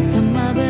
sama-sama